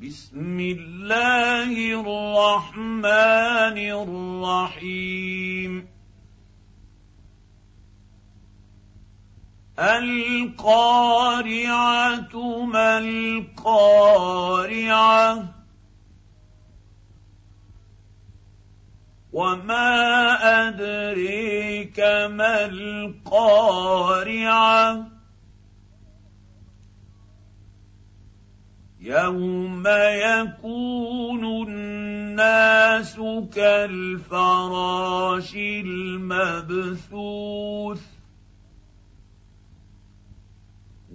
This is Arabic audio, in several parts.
بسم الله الرحمن الرحيم. القارعة ما القارعة؟ وما أدريك ما القارعة؟ يوم يكون الناس كالفراش المبثوث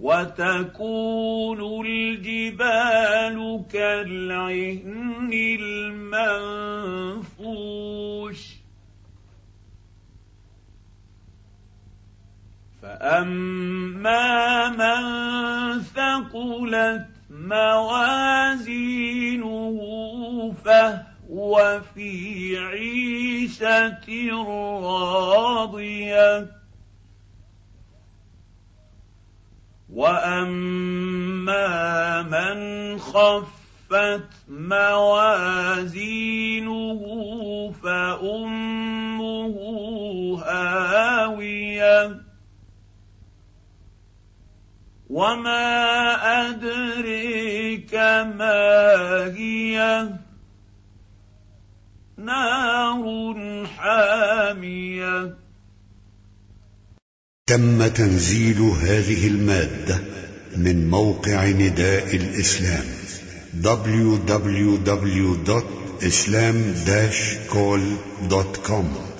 وتكون الجبال كالعهن المنفوش فاما من ثقلت موازينه فهو في عيشة راضية. وأما من خفت موازينه فأمه هاوية. وما ادريك ما هي نار حاميه تم تنزيل هذه المادة من موقع نداء الإسلام www.islam-call.com